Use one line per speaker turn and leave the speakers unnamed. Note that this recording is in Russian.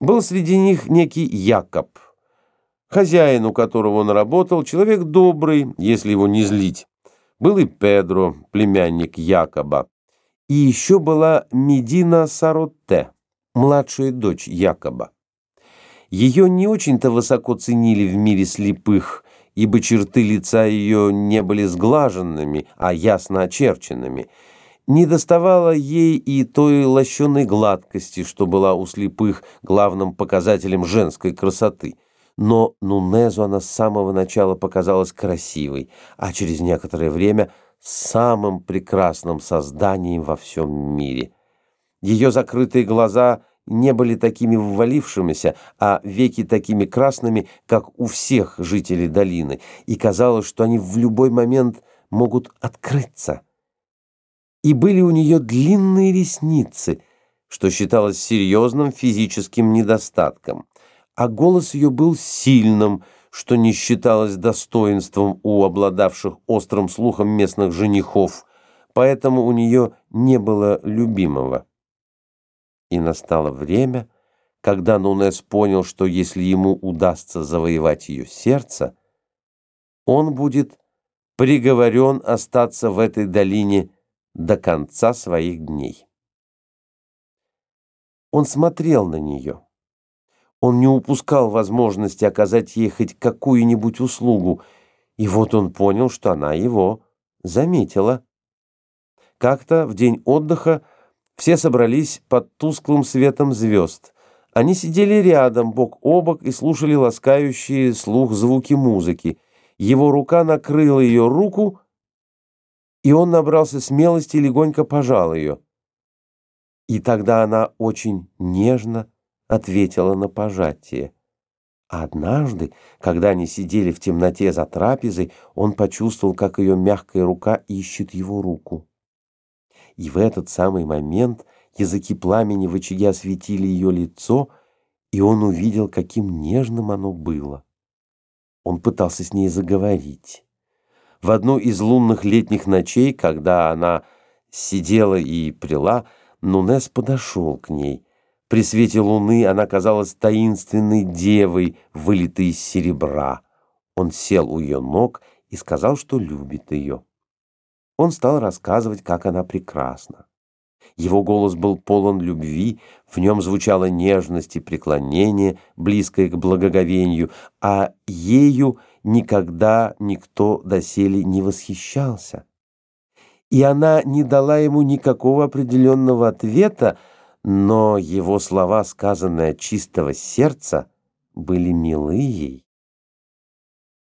Был среди них некий Якоб, хозяин, у которого он работал, человек добрый, если его не злить. Был и Педро, племянник Якоба. И еще была Медина Саротте, младшая дочь Якоба. Ее не очень-то высоко ценили в мире слепых, ибо черты лица ее не были сглаженными, а ясно очерченными – не доставало ей и той лощеной гладкости, что была у слепых главным показателем женской красоты. Но Нунезу она с самого начала показалась красивой, а через некоторое время самым прекрасным созданием во всем мире. Ее закрытые глаза не были такими ввалившимися, а веки такими красными, как у всех жителей долины, и казалось, что они в любой момент могут открыться и были у нее длинные ресницы, что считалось серьезным физическим недостатком, а голос ее был сильным, что не считалось достоинством у обладавших острым слухом местных женихов, поэтому у нее не было любимого. И настало время, когда Нунес понял, что если ему удастся завоевать ее сердце, он будет приговорен остаться в этой долине до конца своих дней. Он смотрел на нее. Он не упускал возможности оказать ей хоть какую-нибудь услугу, и вот он понял, что она его заметила. Как-то в день отдыха все собрались под тусклым светом звезд. Они сидели рядом, бок о бок, и слушали ласкающие слух звуки музыки. Его рука накрыла ее руку, и он набрался смелости и легонько пожал ее. И тогда она очень нежно ответила на пожатие. Однажды, когда они сидели в темноте за трапезой, он почувствовал, как ее мягкая рука ищет его руку. И в этот самый момент языки пламени в очаге осветили ее лицо, и он увидел, каким нежным оно было. Он пытался с ней заговорить. В одну из лунных летних ночей, когда она сидела и прила, Нунес подошел к ней. При свете луны она казалась таинственной девой, вылитой из серебра. Он сел у ее ног и сказал, что любит ее. Он стал рассказывать, как она прекрасна. Его голос был полон любви, в нем звучала нежность и преклонение, близкое к благоговению, а ею никогда никто доселе не восхищался. И она не дала ему никакого определенного ответа, но его слова, сказанные от чистого сердца, были милы ей.